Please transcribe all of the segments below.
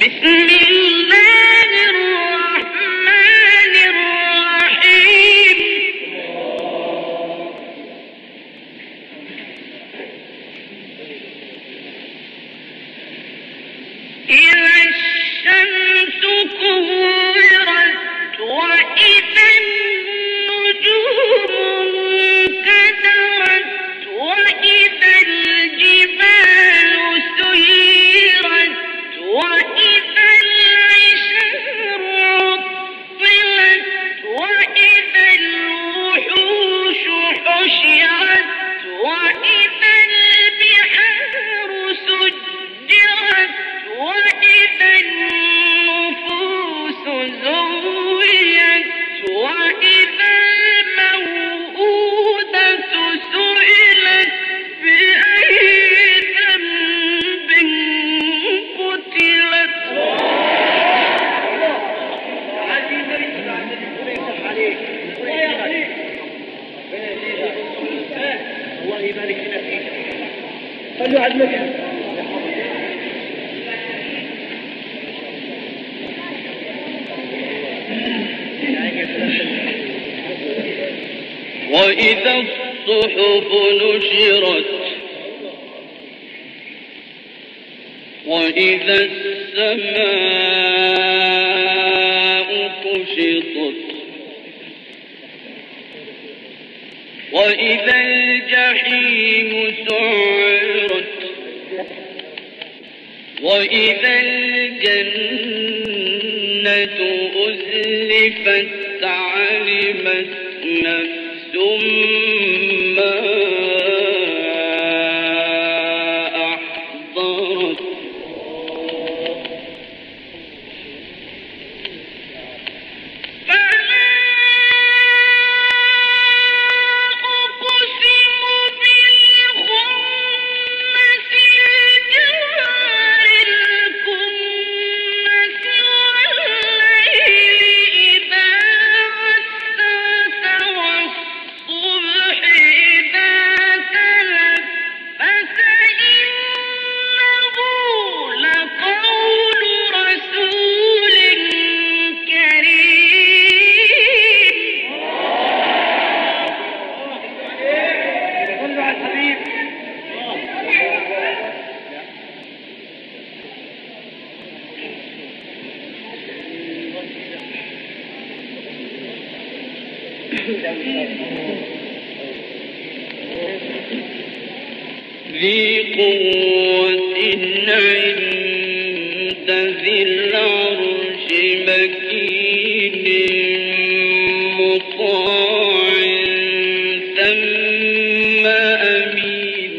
بسم الله الرحمن الرحيم. إذا الشمس كورت وإذا وإذا الصحف نشرت وإذا السماء كشطت وإذا الجحيم سعرت وإذا الجنة أزلفت علمت نفس ما ذي قوة عند ذي العرش مكين مطاع ثم أمين.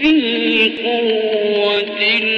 ذي قوة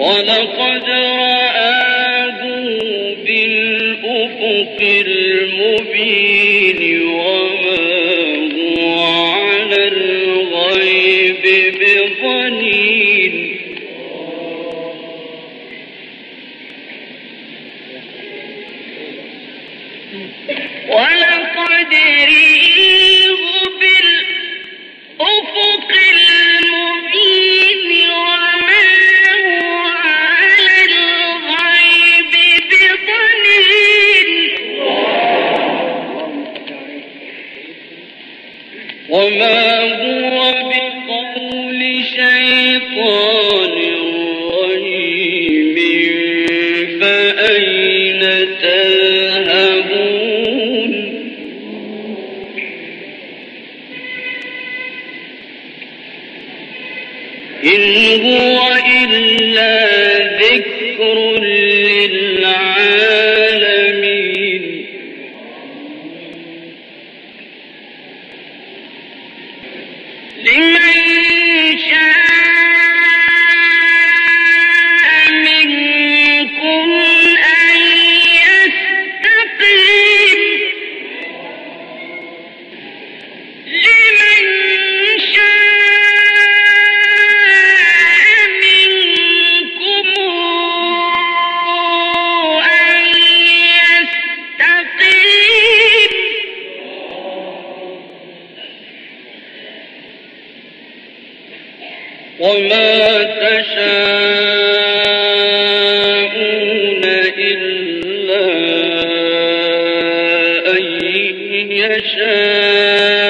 ولقد رآه بالأفق المبين وما هو على الغيب بضنين. ولقد رئيه وما هو بقول شيطان رجيم فأين تذهب وما تشاءون إلا أن يشاء